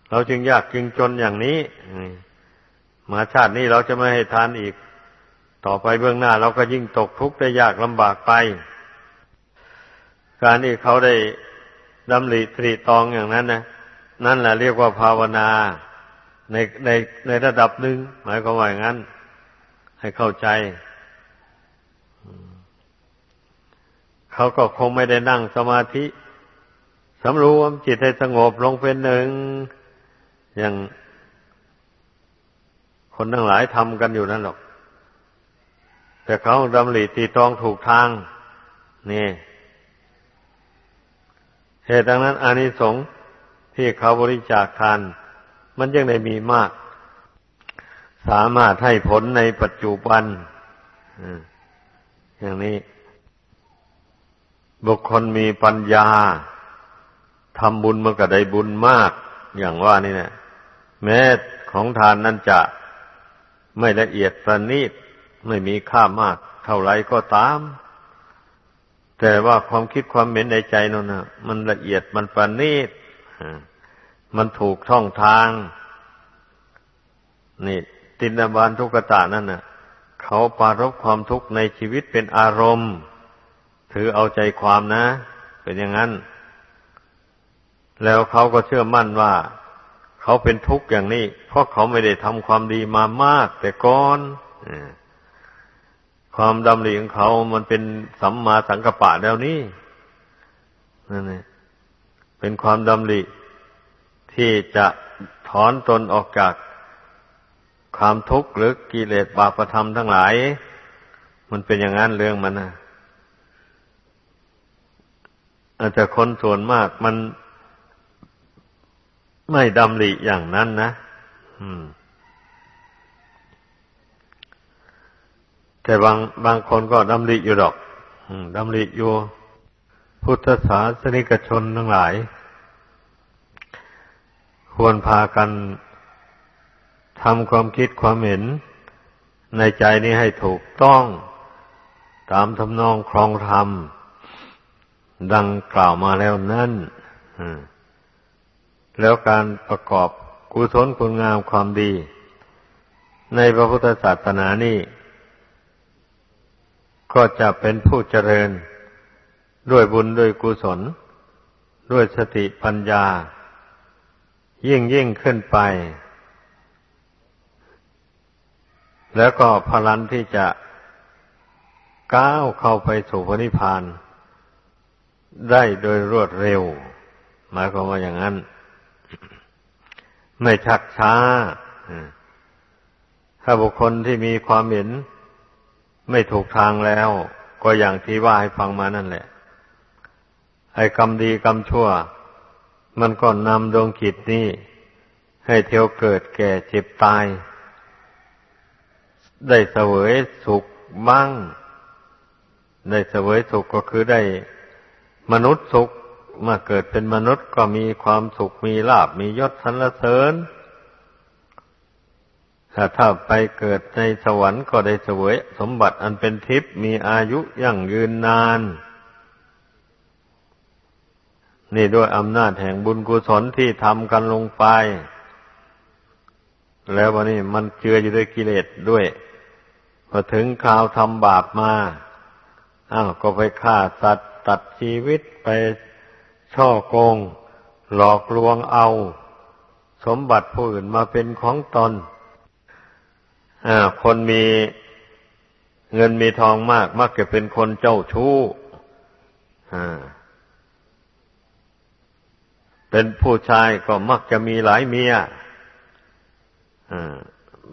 เราจึงยากจึงจนอย่างนี้มาชาตินี้เราจะไม่ให้ทานอีก ต่อไปเบื้องหน้า เราก็ยิ่งตกทุกข์ได้ยากลำบากไป การที่เขาได้ดำริตรีตองอย่างนั้นนะนั่นแหละเรียกว่าภาวนาในในในระดับหนึ่งหมายความว่าอย่างนั้น ให้เข้าใจ เขาก็คงไม่ได้นั่งสมาธิสำรวมจิตให้สงบลงเป็นหนึ่ง อย่างคนทั้งหลายทำกันอยู่นั่นหรอก แต่เขาดำริตีตองถูกทาง นี่ เหตุดังนั้นอานิสงส์ที่เขาบริจาคทาน มันยังได้มีมาก สามารถให้ผลในปัจจุบันอย่างนี้ บุคคลมีปัญญาทำบุญมันก็ได้บุญมาก อย่างว่านี่นะแม้ของทานนั้นจะไม่ละเอียดประณีตไม่มีค่ามาก เท่าไรก็ตาม แต่ว่าความคิดความเห็นในใจนั่นนะมันละเอียดมันประณีตมันถูกช่องทาง นี่ ตินบานทุกตะนั่นน่ะ เขาปารบความทุกข์ในชีวิตเป็นอารมณ์ ถือเอาใจความนะ เป็นอย่างนั้น แล้วเขาก็เชื่อมั่นว่า เขาเป็นทุกข์อย่างนี้ เพราะเขาไม่ได้ทำความดีมามาก แต่ก่อน ความดำริของเขามันเป็นสัมมาสังกปะแล้วนี่นั่นเองเป็นความดำริที่จะถอนตนออกจากความทุกข์หรือกิเลสบาปธรรมทั้งหลาย มันเป็นอย่างนั้นเรื่องมันนะอาจจะคนส่วนมากมันไม่ดำริอย่างนั้นนะ แต่บางบางคนก็ดำริอยู่ดอกดำริอยู่ พุทธศาสนิกชนทั้งหลาย ควรพากันทำความคิดความเห็น ในใจนี้ให้ถูกต้องตามทำนองครองธรรม ดังกล่าวมาแล้วนั่นแล้วการประกอบกุศลคุณงามความดี ในพระพุทธศาสนานี่ ก็จะเป็นผู้เจริญด้วยบุญด้วยกุศล ด้วยสติปัญญา ยิ่งยิ่งขึ้นไป แล้วก็พลันที่จะก้าวเข้าไปสู่พระนิพพานได้โดยรวดเร็ว หมายความว่าอย่างนั้น ไม่ชักช้า ถ้าบุคคลที่มีความเห็น ไม่ถูกทางแล้ว ก็อย่างที่ว่าให้ฟังมานั่นแหละ ไอ้กรรมดีกรรมชั่ว มันก็นำดวงขิดนี้ ให้เที่ยวเกิดแก่เจ็บตาย ได้เสวยสุขบ้าง ได้เสวยสุขก็คือได้มนุษย์สุขมาเกิดเป็นมนุษย์ก็มีความสุขมีลาบมียศสรรเสริญ ถ้าถ้าไปเกิดในสวรรค์ก็ได้เสวยสมบัติอันเป็นทิพย์มีอายุยั่งยืนนาน นี่ด้วยอำนาจแห่งบุญกุศลที่ทำกันลงไป แล้ววันนี้มันเจืออยู่ด้วยกิเลสด้วย พอถึงคราวทำบาปมาอ้าวก็ไปฆ่าสัตว์ตัดชีวิตไปช่อโกง หลอกลวงเอา สมบัติผู้อื่นมาเป็นของตน คนมีเงินมีทองมาก มักจะเป็นคนเจ้าชู้เป็นผู้ชายก็มักจะมีหลายเมีย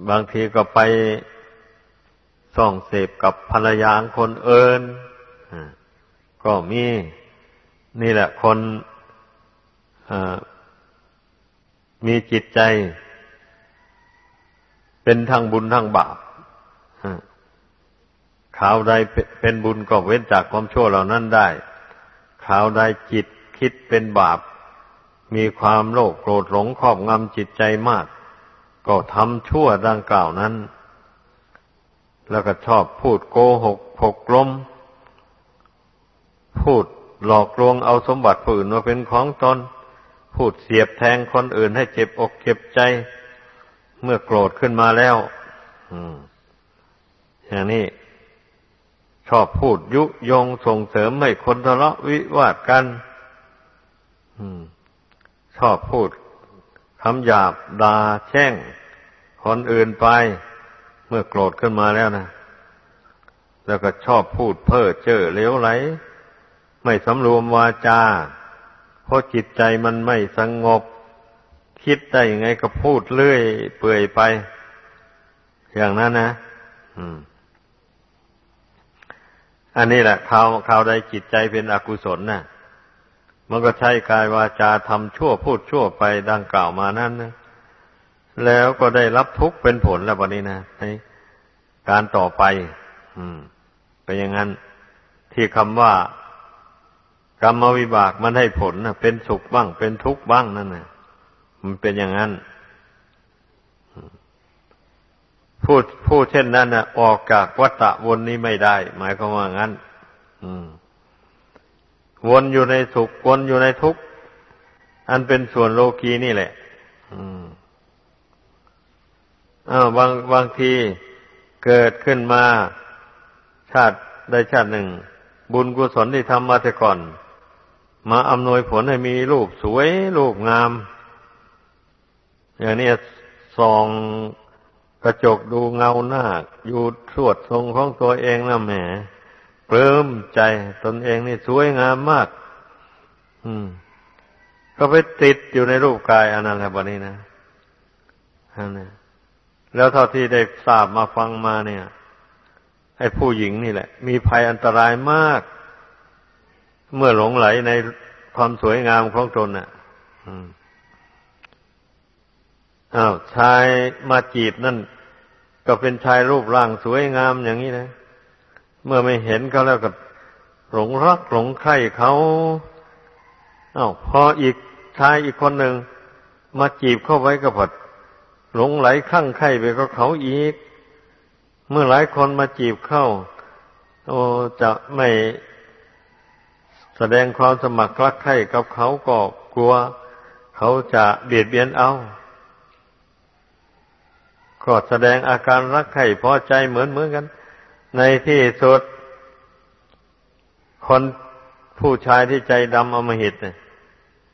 บางทีก็ไปส่องเสพกับภรรยาคนเอินก็มีนี่แหละคนมีจิตใจ เป็นทั้งบุญทั้งบาปข่าวใดเป็นบุญก็เว้นจากความชั่วเหล่านั้นได้ข่าวใดจิตคิดเป็นบาป มีความโลภโกรธหลงครอบงำจิตใจมาก ก็ทำชั่วดังกล่าวนั้น แล้วก็ชอบพูดโกหกผกลม พูดหลอกลวงเอาสมบัติผู้อื่นมาเป็นของตน พูดเสียบแทงคนอื่นให้เจ็บอกเจ็บใจ เมื่อโกรธขึ้นมาแล้วอย่างนี้ชอบพูดยุยงส่งเสริมให้คนทะเลาะวิวาทกันอชอบพูดคำหยาบด่าแช่ง คนอื่นไป เมื่อโกรธขึ้นมาแล้วนะแล้วก็ชอบพูดเพ้อเจ้อเลี้ยวไหล ไม่สำรวมวาจา เพราะจิตใจมันไม่สงบ คิดได้ยังไงก็พูดเลื่อยเปื่อยไป อย่างนั้นนะอันนี้แหละข่าวข่าวใดจิตใจเป็นอกุศลนะ่ะ มันก็ใช้กายวาจาทำชั่วพูดชั่วไปดังกล่าวมานั้นนะแล้วก็ได้รับทุกข์เป็นผลแล้ววันนี้นะในการต่อไป อืมเป็นอย่างนั้น ที่คำว่ากรรมวิบากมันให้ผลนะเป็นสุขบ้าง เป็นทุกข์บ้างนั่นนะ มันเป็นอย่างนั้นพูดพูดเช่นนั้นนะออกจากวัฏฏะวนนี้ไม่ได้ หมายความว่างั้นวนอยู่ในสุขวนอยู่ในทุกข์อันเป็นส่วนโลกีนี่แหละอ้าวบางบางทีเกิดขึ้นมาชาติใดชาติหนึ่ง บุญกุศลที่ทำมาแต่ก่อน มาอำนวยผลให้มีรูปสวยรูปงาม อย่างนี้ส่องกระจกดูเงาหน้า อยู่สวดทรงของตัวเองนะแหมเพิ่มใจตนเองนี่สวยงามมาก อืม ก็ไปติดอยู่ในรูปกายอันนั้นแหละวันนี้นะอันนี้แล้วเท่าที่ได้ทราบมาฟังมาเนี่ยไอ้ผู้หญิงนี่แหละ มีภัยอันตรายมาก เมื่อหลงไหลในความสวยงามของตนน่ะอ้ อาวชายมาจีบนั่น ก็เป็นชายรูปร่างสวยงามอย่างนี้นะ เมื่อไม่เห็นเขาแล้วก็หลงรักหลงใคร่เขาอ้าวพออีกชายอีกคนหนึ่งมาจีบเข้าไว้ก็พอดหลงไหลคลั่งไคล้ไปกับเขาอีก เมื่อหลายคนมาจีบเข้า โอ้จะไม่แสดงความสมัครรักใคร่กับเขาก็กลัว เขาจะเบียดเบียนเอา ก็แสดงอาการรักใคร่พอใจเหมือนเหมือนกัน ในที่สุด คนผู้ชายที่ใจดำอมหิตเนี่ย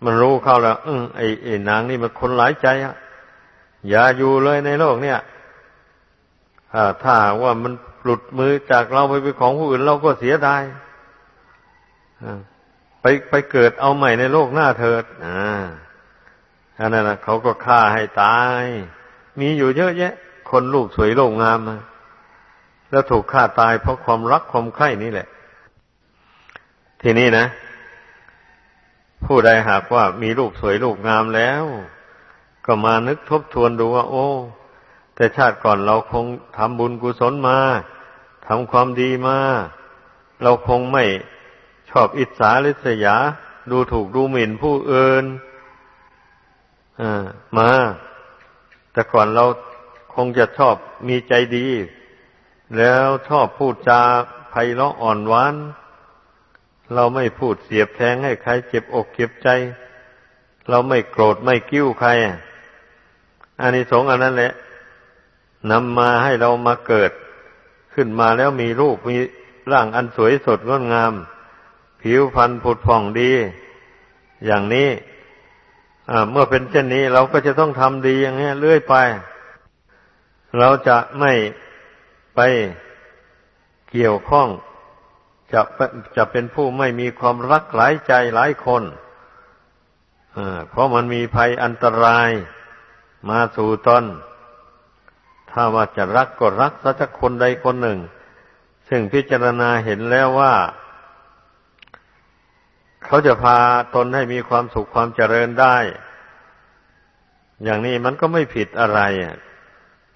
มันรู้เข้าแล้วอือไอ้ไอ้นางนี่มันคนหลายใจอะอย่าอยู่เลยในโลกเนี่ยถ้าว่ามันหลุดมือจากเราไปเป็นของผู้อื่นเราก็เสียดายไปไปเกิดเอาใหม่ในโลกหน้าเถิด อ่าอันนั้นนะเขาก็ฆ่าให้ตาย มีอยู่เยอะแยะ คนรูปสวยโลกงามมาแล้วถูกฆ่าตายเพราะความรักความใคร่นี่แหละ ทีนี้นะ ผู้ใดหากว่ามีรูปสวยรูปงามแล้ว ก็มานึกทบทวนดูว่า โอ้ แต่ชาติก่อนเราคงทำบุญกุศลมาทำความดีมา เราคงไม่ชอบอิจฉาริษยา ดูถูกดูหมิ่นผู้อื่นมา แต่ก่อนเราคงจะชอบมีใจดี แล้วชอบพูดจาไพเราะอ่อนหวาน เราไม่พูดเสียบแทงให้ใครเจ็บอกเจ็บใจ เราไม่โกรธไม่กิ้วใครอานิสงส์อันนั้นแหละนำมาให้เรามาเกิด ขึ้นมาแล้วมีรูปมีร่างอันสวยสดงดงาม ผิวพรรณผุดผ่องดี อย่างนี้ เมื่อเป็นเช่นนี้เราก็จะต้องทำดีอย่างนี้เรื่อยไป เราจะไม่ไปเกี่ยวข้อง จะจะเป็นผู้ไม่มีความรักหลายใจหลายคนเพราะมันมีภัยอันตรายมาสู่ตนถ้าว่าจะรักก็รักสักคนใดคนหนึ่ง ซึ่งพิจารณาเห็นแล้วว่า เขาจะพาตนให้มีความสุขความเจริญได้ อย่างนี้มันก็ไม่ผิดอะไร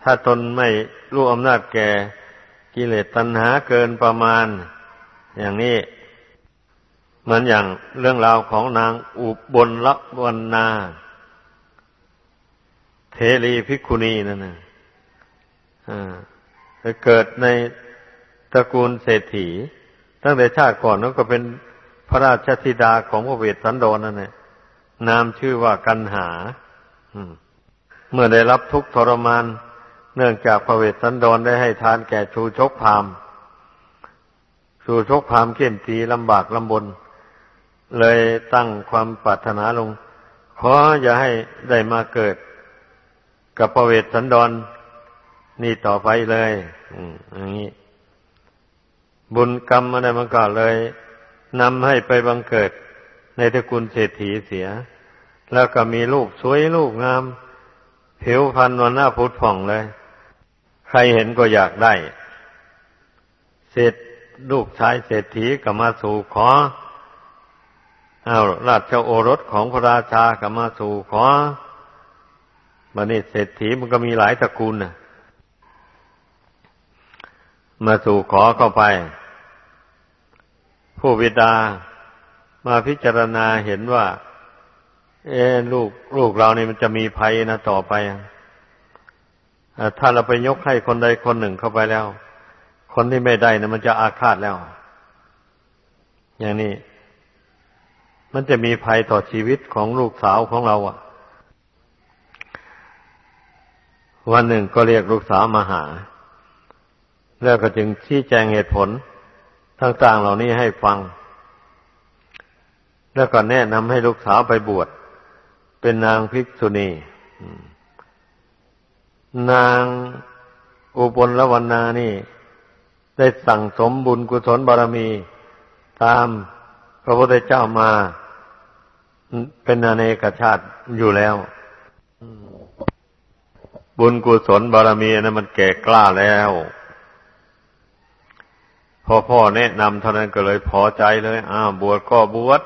ถ้าตนไม่รู้อำนาจแก่กิเลสตัณหาเกินประมาณ อย่างนี้ เหมือนอย่างเรื่องราวของนางอุบลละวันนาเทรีภิกุณีนั่นนะไปเกิดในตระกูลเศรษฐี ตั้งแต่ชาติก่อนนั้นก็เป็น พระราชธิดาของพระเวสสันดรนั่นแหละนามชื่อว่ากันหาเมื่อได้รับทุกข์ทรมาน เนื่องจากพระเวสสันดรได้ให้ทานแก่ชูชกพามชูชกพามเข้มตีลำบากลำบน เลยตั้งความปรารถนาลง ขออย่าให้ได้มาเกิด กับพระเวสสันดร นี่ต่อไปเลยอย่างนี้บุญกรรมอะไรมันก็เลย นำให้ไปบังเกิดในตระกูลเศรษฐีเสีย แล้วก็มีลูกสวยลูกงาม ผิวพรรณวันหน้าพุทธผ่องเลย ใครเห็นก็อยากได้ เศรษลูกชายเศรษฐีก็มาสู่ขออ้าวราชโอรสของพระราชาก็มาสู่ขอมันนี่เศรษฐีมันก็มีหลายตระกูลนะมาสู่ขอเข้าไป ผู้วิดามาพิจารณาเห็นว่า เอลูกลูกเรานี่มันจะมีภัยนะต่อไปถ้าเราไปยกให้คนใดคนหนึ่งเข้าไปแล้ว คนที่ไม่ได้นะมันจะอาฆาตแล้ว อย่างนี้ มันจะมีภัยต่อชีวิตของลูกสาวของเราอะ วันหนึ่งก็เรียกลูกสาวมาหา แล้วก็จึงชี้แจงเหตุผล ต่าง ๆ เหล่านี้ให้ฟัง แล้วก็แนะนำให้ลูกสาวไปบวช เป็นนางภิกษุณี นางอุบลวันนานี่ ได้สั่งสมบุญกุศลบารมี ตามพระพุทธเจ้ามา เป็นอเนกชาติอยู่แล้ว บุญกุศลบารมีนะมันแก่กล้าแล้ว พอพ่อแนะนำเท่านั้นก็เลยพอใจเลย อ้าวบวชก็บวช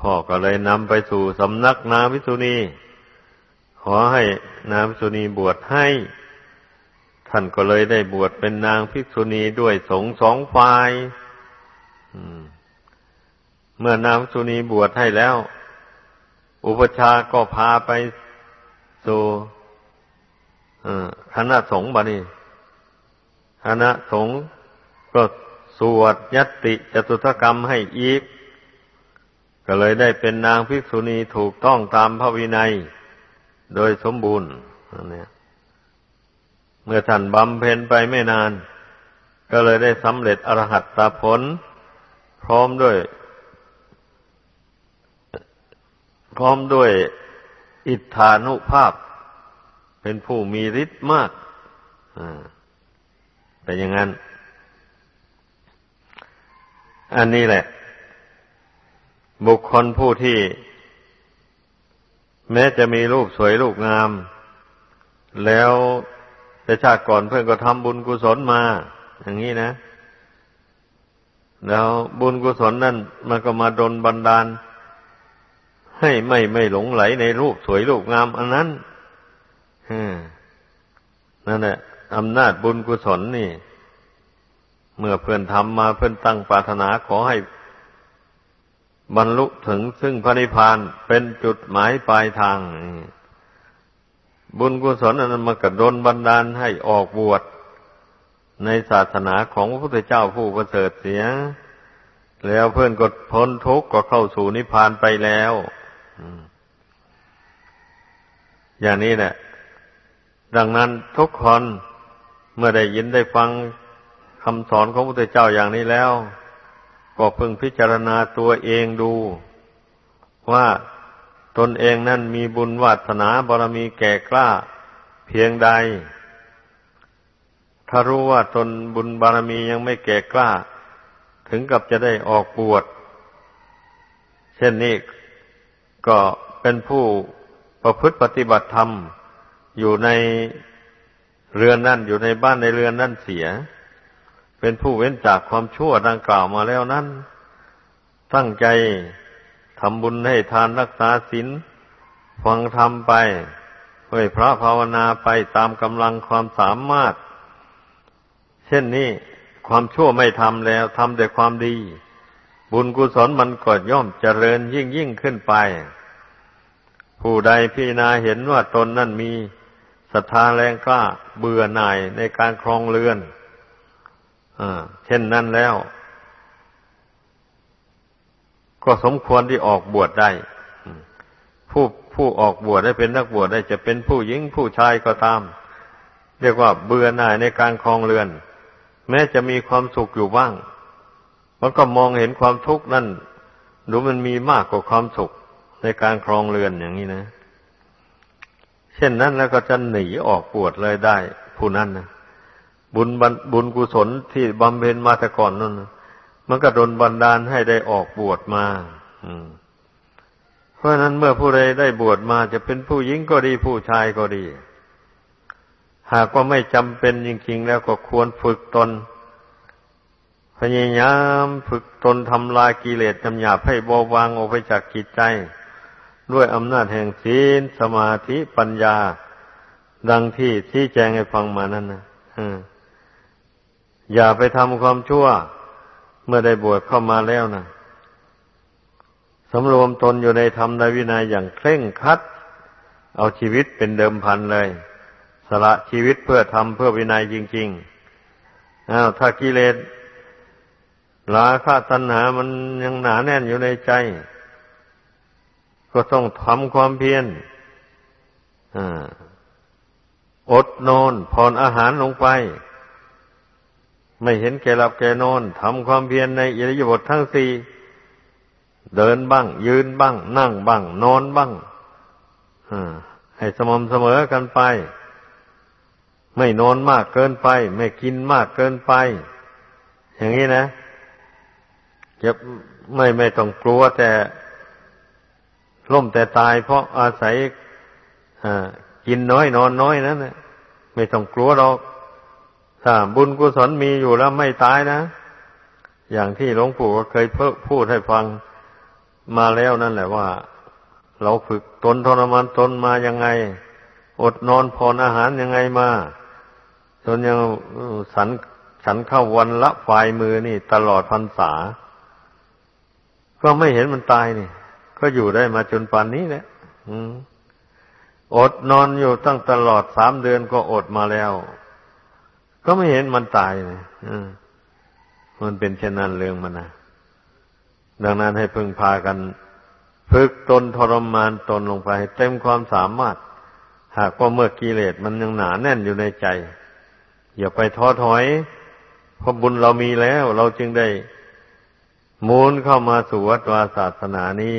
พ่อก็เลยนำไปสู่สำนักนาวิสุณีขอให้นางภิกษุณีบวชให้ ท่านก็เลยได้บวชเป็นนางภิกษุณีด้วยสงสองฝ่ายเมื่อนางภิกษุณีบวชให้แล้ว อุปชาก็พาไปสู่คณะสงฆ์บานี คณะสงฆ์ก็สวดยติจตุถกรรมให้อีก ก็เลยได้เป็นนางภิกษุณีถูกต้องตามพระวินัย โดยสมบูรณ์เนี่ยเมื่อท่านบำเพ็ญไปไม่นาน ก็เลยได้สำเร็จอรหัตตาผล พร้อมด้วย พร้อมด้วยอิทธานุภาพ เป็นผู้มีฤทธิ์มาก แต่อย่างนั้น อันนี้แหละ บุคคลผู้ที่ แม้จะมีรูปสวยรูปงาม แล้วแต่ชาติก่อนเพื่อนก็ทำบุญกุศลมา อย่างนี้นะ แล้วบุญกุศลนั่นมันก็มาดนบันดาล ให้ไม่ไม่หลงไหลในรูปสวยรูปงาม อันนั้นนั่นแหละ อำนาจบุญกุศลนี่ เมื่อเพื่อนทำมาเพื่อนตั้งปรารถนาขอให้ บรรลุถึงซึ่งพระนิพพานเป็นจุดหมายปลายทาง บุญกุศลนั้นมากระดนบันดาลให้ออกบวชในศาสนาของพระพุทธเจ้าผู้ประเสริฐเสีย แล้วเพื่อนก็พ้นทุกข์ก็เข้าสู่นิพพานไปแล้วอย่างนี้แหละดังนั้นทุกคน เมื่อได้ยินได้ฟังคำสอนของพระพุทธเจ้าอย่างนี้แล้ว ก็พึงพิจารณาตัวเองดู ว่าตนเองนั่นมีบุญวาสนาบารมีแก่กล้า เพียงใด ถ้ารู้ว่าตนบุญบารมียังไม่แก่กล้า ถึงกับจะได้ออกบวชเช่นนี้ก็เป็นผู้ประพฤติปฏิบัติธรรม อยู่ใน เรือนนั่นอยู่ในบ้านในเรือนนั่นเสีย เป็นผู้เว้นจากความชั่วดังกล่าวมาแล้วนั้น ตั้งใจทำบุญให้ทานรักษาศีลฟังธรรมไปเฮ้ยพระภาวนาไปตามกำลังความสามารถ เช่นนี้ความชั่วไม่ทำแล้วทำแต่ความดี บุญกุศลมันก็ย่อมเจริญยิ่งยิ่งขึ้นไป ผู้ใดพิจารณาเห็นว่าตนนั่นมี ศรัทธาแรงกล้าเบื่อหน่ายในการครองเรือนเช่นนั้นแล้ว ก็สมควรที่ออกบวชได้ ผู้ผู้ออกบวชได้เป็นนักบวชได้จะเป็นผู้หญิงผู้ชายก็ตาม เรียกว่าเบื่อหน่ายในการคลองเรือน แม้จะมีความสุขอยู่บ้าง มันก็มองเห็นความทุกข์นั่นดูมันมีมากกว่าความสุขในการครองเรือนอย่างนี้นะ เช่นนั้นแล้วก็จะหนีออกบวชเลยได้ ผู้นั้นนะบุญบุญกุศลที่บำเพ็ญมาแต่ก่อนนั่นมันก็ดนบันดาลให้ได้ออกบวชมาเพราะนั้นเมื่อผู้ใดได้บวชมาจะเป็นผู้หญิงก็ดีผู้ชายก็ดี หากว่าไม่จำเป็นจริงๆ แล้วก็ควรฝึกตน พยายามฝึกตนทำลายกิเลสจำหยาบให้เบาบางออกไปจากจิตใจ ด้วยอำนาจแห่งศีลสมาธิปัญญา ดังที่ที่แจงให้ฟังมานั่นนะอย่าไปทำความชั่ว เมื่อได้บวชเข้ามาแล้วนะสำรวมตนอยู่ในธรรมในวินัยอย่างเคร่งคัด เอาชีวิตเป็นเดิมพันเลย สละชีวิตเพื่อทำเพื่อวินัยจริงๆอ้าวถ้ากิเลสราคะตัณหามันยังหนาแน่นอยู่ในใจ ก็ต้องทำความเพียรอดนอนผ่อนอาหารลงไป ไม่เห็นแก่หลับแก่นอนทำความเพียรในอิริยาบถททั้งสี่เดินบ้าง ยืนบ้าง นั่งบ้าง นอนบ้างให้สม่ำเสมอกันไป ไม่นอนมากเกินไป ไม่กินมากเกินไป อย่างนี้นะจะไม่ไม่ต้องกลัวแต่ ล่มแต่ตายเพราะอาศัยกินน้อยนอนน้อยนั่นแหละไม่ต้องกลัวหรอกถ้าบุญกุศลมีอยู่แล้วไม่ตายนะ อย่างที่หลวงปู่ก็เคยพูดให้ฟังมาแล้วนั่นแหละว่า เราฝึกตนทรมานตนมายังไง อดนอนพรอาหารยังไงมาจนยังสันฉันเข้าวันละฝ่ายมือนี่ ตลอดพรรษา ก็ไม่เห็นมันตายนี่ ก็อยู่ได้มาจนป่านนี้แหละอดนอนอยู่ตั้งตลอดสามเดือนก็อดมาแล้ว ก็ไม่เห็นมันตายเลยมันเป็นเช่นนั้นเรื่องมันนะดังนั้นให้พึงพากันฝึกตนทรมานตนลงไปเต็มความสามารถ หากว่าเมื่อกิเลสมันยังหนาแน่นอยู่ในใจ อย่าไปท้อถอยเพราะบุญเรามีแล้ว เราจึงได้มูลเข้ามาสู่วัดวาศาสนานี้